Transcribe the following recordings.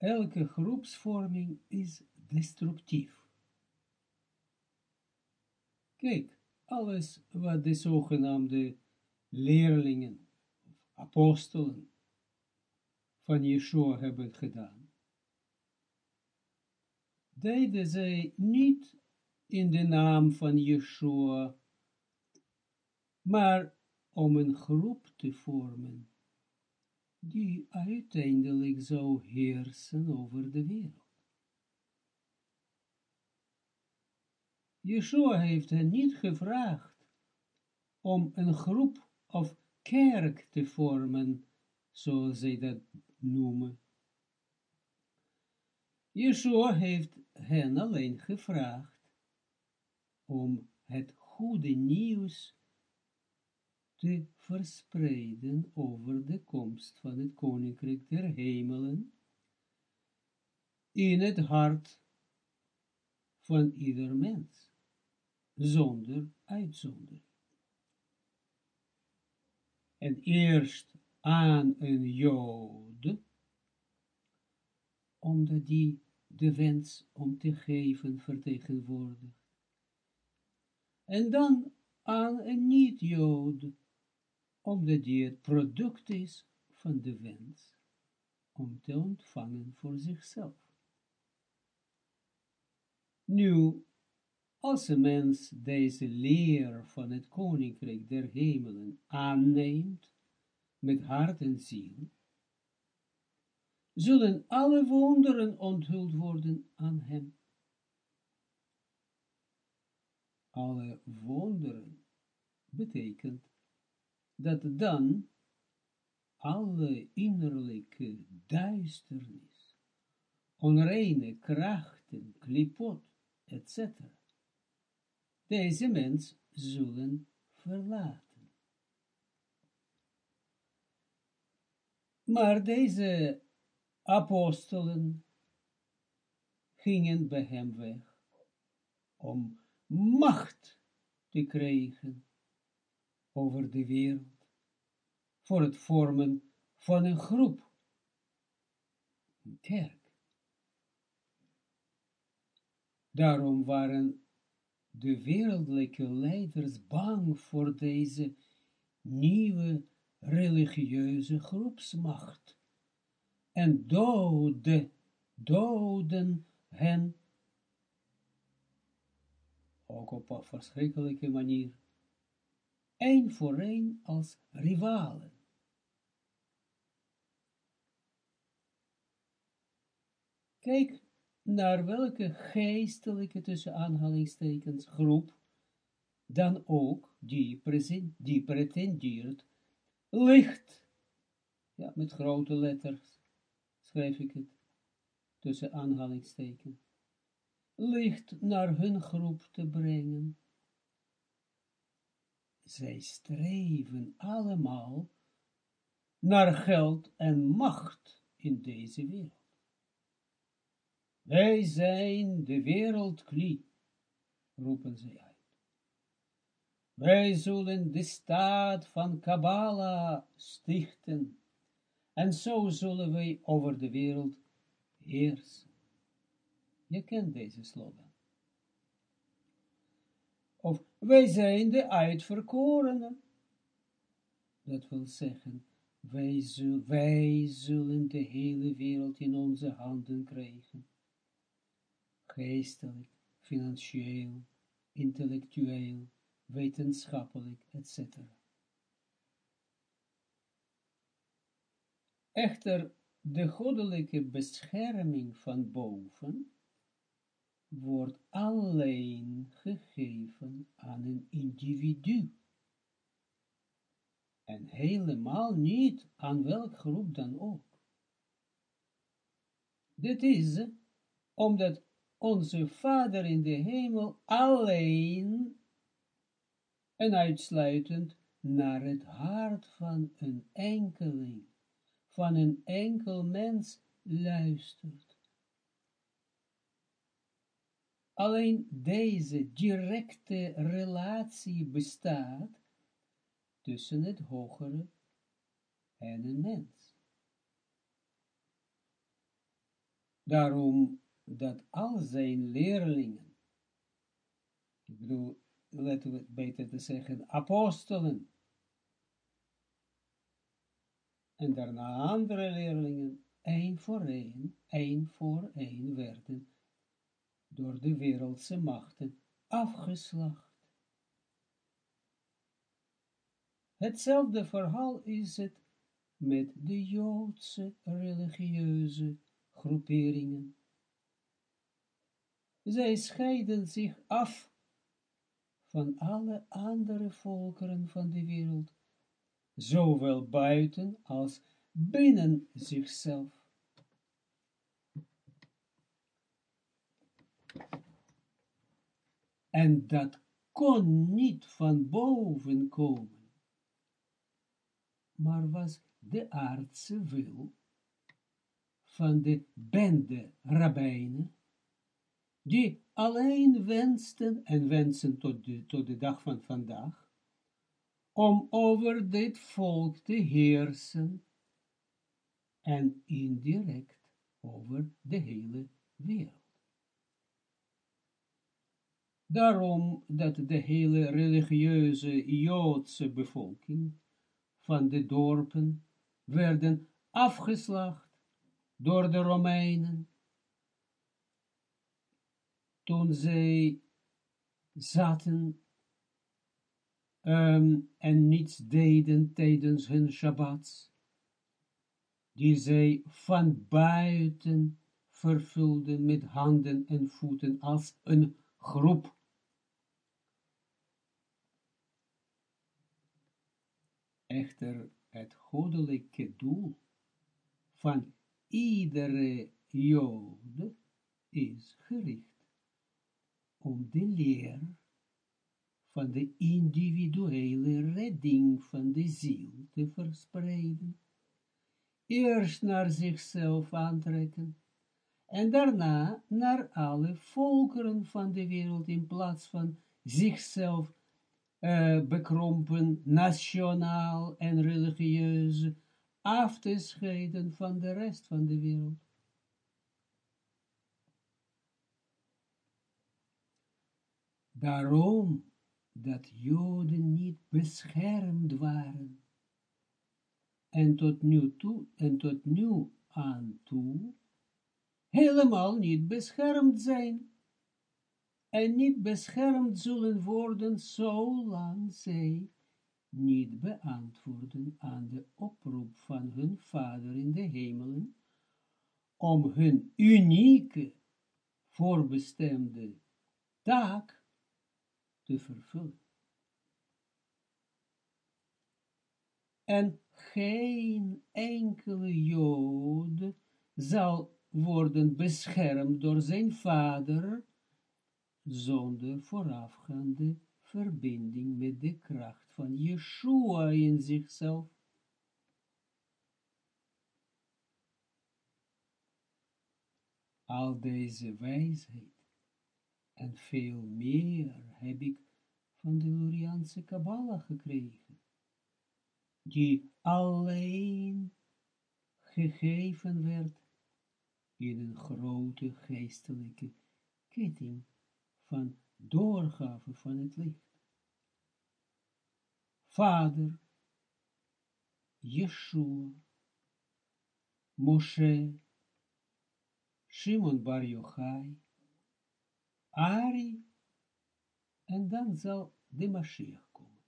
elke groepsvorming is destructief. Kijk, alles wat de zogenaamde leerlingen, apostelen van Yeshua hebben gedaan, deden zij niet in de naam van Yeshua, maar om een groep te vormen, die uiteindelijk zou heersen over de wereld. Yeshua heeft hen niet gevraagd om een groep of kerk te vormen, zoals zij dat noemen. Yeshua heeft hen alleen gevraagd om het goede nieuws te verspreiden over de komst van het koninkrijk der hemelen in het hart van ieder mens, zonder uitzondering. En eerst aan een Jood, omdat die de wens om te geven vertegenwoordigt. En dan aan een niet-Jood, omdat die het product is van de wens om te ontvangen voor zichzelf. Nu, als een mens deze leer van het koninkrijk der hemelen aanneemt, met hart en ziel, zullen alle wonderen onthuld worden aan hem. Alle wonderen betekent dat dan alle innerlijke duisternis, onreine krachten, klipot, etc. Deze mens zullen verlaten. Maar deze apostelen gingen bij hem weg om macht te krijgen over de wereld, voor het vormen van een groep, een kerk. Daarom waren de wereldlijke leiders bang voor deze nieuwe religieuze groepsmacht en doden, doden hen ook op een verschrikkelijke manier één voor één als rivalen. Kijk naar welke geestelijke tussen aanhalingstekens groep dan ook die, die pretendeert licht, ja, met grote letters schrijf ik het, tussen aanhalingstekens, licht naar hun groep te brengen, zij streven allemaal naar geld en macht in deze wereld. Wij zijn de wereldklie, roepen zij uit. Wij zullen de staat van Kabbalah stichten, en zo zullen wij over de wereld heersen. Je kent deze slogan. Of wij zijn de uitverkorenen. Dat wil zeggen, wij, zullen, wij zullen de hele wereld in onze handen krijgen. Geestelijk, financieel, intellectueel, wetenschappelijk, etc. Echter, de goddelijke bescherming van boven wordt alleen gegeven aan een individu. En helemaal niet aan welk groep dan ook. Dit is omdat onze Vader in de hemel alleen en uitsluitend naar het hart van een enkeling, van een enkel mens luistert. Alleen deze directe relatie bestaat tussen het hogere en een mens. Daarom dat al zijn leerlingen, ik bedoel, laten we het beter te zeggen, apostelen, en daarna andere leerlingen, één voor één, één voor één werden door de wereldse machten afgeslacht. Hetzelfde verhaal is het met de Joodse religieuze groeperingen. Zij scheiden zich af van alle andere volkeren van de wereld, zowel buiten als binnen zichzelf. En dat kon niet van boven komen, maar was de aardse wil van de bende rabbijnen, die alleen wensten en wensen tot de, tot de dag van vandaag, om over dit volk te heersen en indirect over de hele wereld. Daarom dat de hele religieuze Joodse bevolking van de dorpen werden afgeslacht door de Romeinen, toen zij zaten um, en niets deden tijdens hun Shabbats, die zij van buiten vervulden met handen en voeten als een groep echter het goddelijke doel van iedere Jood is gericht om de leer van de individuele redding van de ziel te verspreiden, eerst naar zichzelf aantrekken, en daarna naar alle volkeren van de wereld in plaats van zichzelf uh, bekrompen, nationaal en religieus, af te scheiden van de rest van de wereld. Daarom dat Joden niet beschermd waren, en tot nu toe, en tot nu aan toe, helemaal niet beschermd zijn en niet beschermd zullen worden, zolang zij niet beantwoorden aan de oproep van hun Vader in de hemelen, om hun unieke, voorbestemde taak te vervullen. En geen enkele Jood zal worden beschermd door zijn vader, zonder voorafgaande verbinding met de kracht van Yeshua in zichzelf. Al deze wijsheid en veel meer heb ik van de Luriaanse Kabbalah gekregen, die alleen gegeven werd in een grote geestelijke ketting van doorgave van het licht. Vader, Yeshua, Moshe, Shimon Bar Yochai, Ari, en dan zal de Mashiach komen.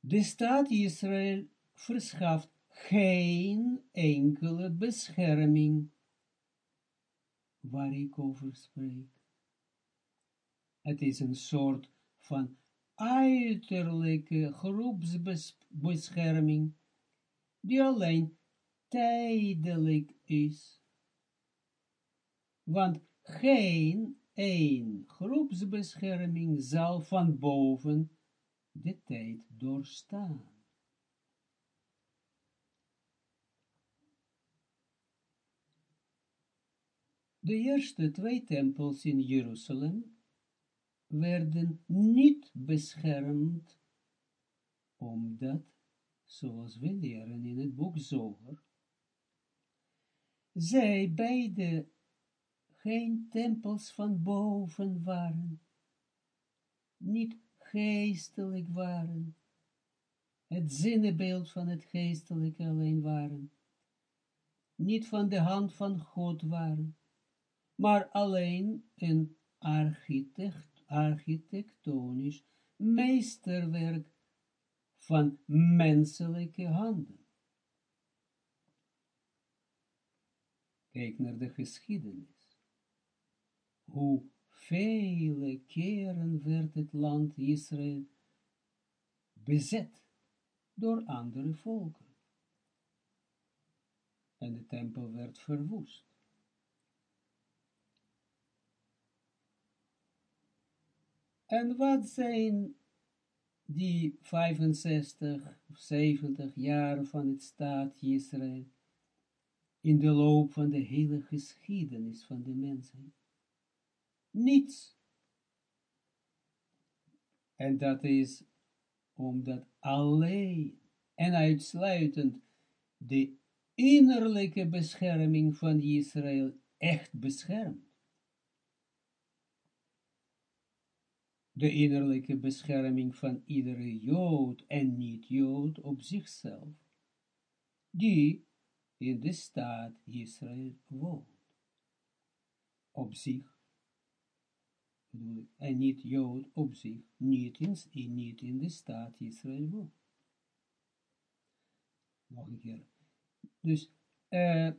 De staat Israël verschaft geen enkele bescherming waar ik over spreek. Het is een soort van uiterlijke groepsbescherming, die alleen tijdelijk is. Want geen één groepsbescherming zal van boven de tijd doorstaan. De eerste twee tempels in Jeruzalem werden niet beschermd, omdat zoals we leren in het boek Zoger, zij beide geen tempels van boven waren, niet geestelijk waren, het zinnebeeld van het geestelijke alleen waren, niet van de hand van God waren, maar alleen een architect, architectonisch meesterwerk van menselijke handen. Kijk naar de geschiedenis. Hoe vele keren werd het land Israël bezet door andere volken. En de tempel werd verwoest. En wat zijn die 65 of 70 jaar van het staat Israël in de loop van de hele geschiedenis van de mensheid? Niets. En dat is omdat alleen en uitsluitend de innerlijke bescherming van Israël echt beschermt. De innerlijke bescherming van iedere Jood en niet-Jood op zichzelf, die in de staat Israël woont. Op zich en niet Jood op zich, niet in, niet in de staat Israël woont. Nog een keer. Dus, uh,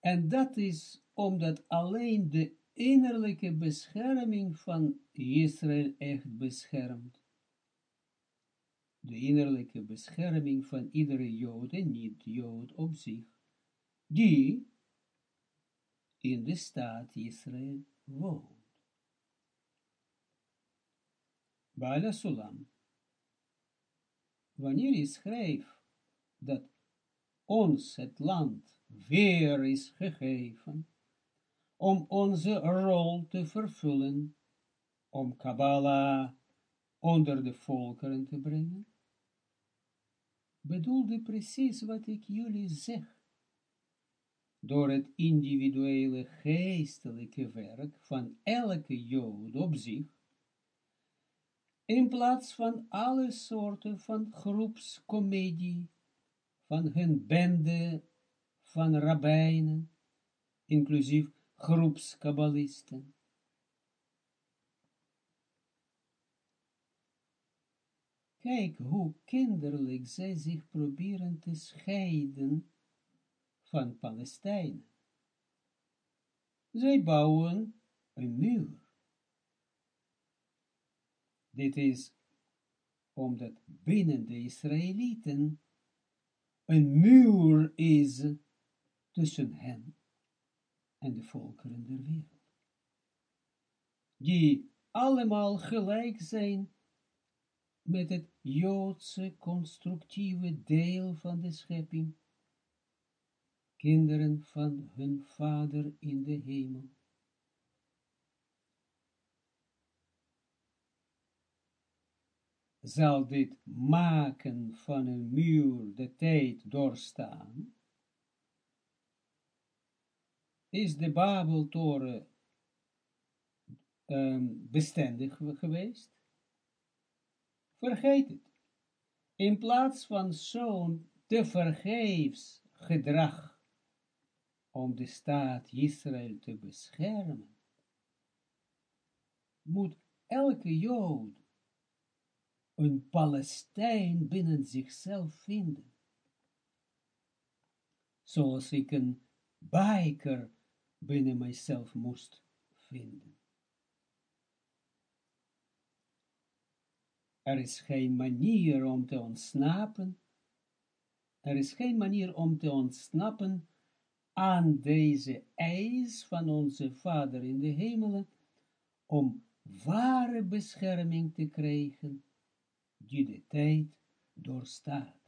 en dat is omdat alleen de innerlijke bescherming van Israël echt beschermt. De innerlijke bescherming van iedere Jood en niet-Jood op zich, die in de staat Israël woont. Baala Sulam. Wanneer je schrijft dat ons het land weer is gegeven, om onze rol te vervullen, om Kabbalah onder de volkeren te brengen, bedoelde precies wat ik jullie zeg. Door het individuele geestelijke werk van elke jood op zich, in plaats van alle soorten van groepscomedie, van hun bende van rabbijnen, inclusief groepskabbalisten. Kijk hoe kinderlijk zij zich proberen te scheiden van Palestijn. Zij bouwen een muur. Dit is omdat binnen de Israëlieten een muur is tussen hen en de volkeren der wereld, die allemaal gelijk zijn met het Joodse constructieve deel van de schepping, kinderen van hun vader in de hemel. Zal dit maken van een muur de tijd doorstaan? Is de Babeltoren um, bestendig geweest? Vergeet het. In plaats van zo'n te vergeefs gedrag om de staat Israël te beschermen, moet elke Jood een Palestijn binnen zichzelf vinden. Zoals ik een biker binnen mijzelf moest vinden. Er is geen manier om te ontsnappen. Er is geen manier om te ontsnappen aan deze eis van onze Vader in de hemelen, om ware bescherming te krijgen, die de tijd doorstaat.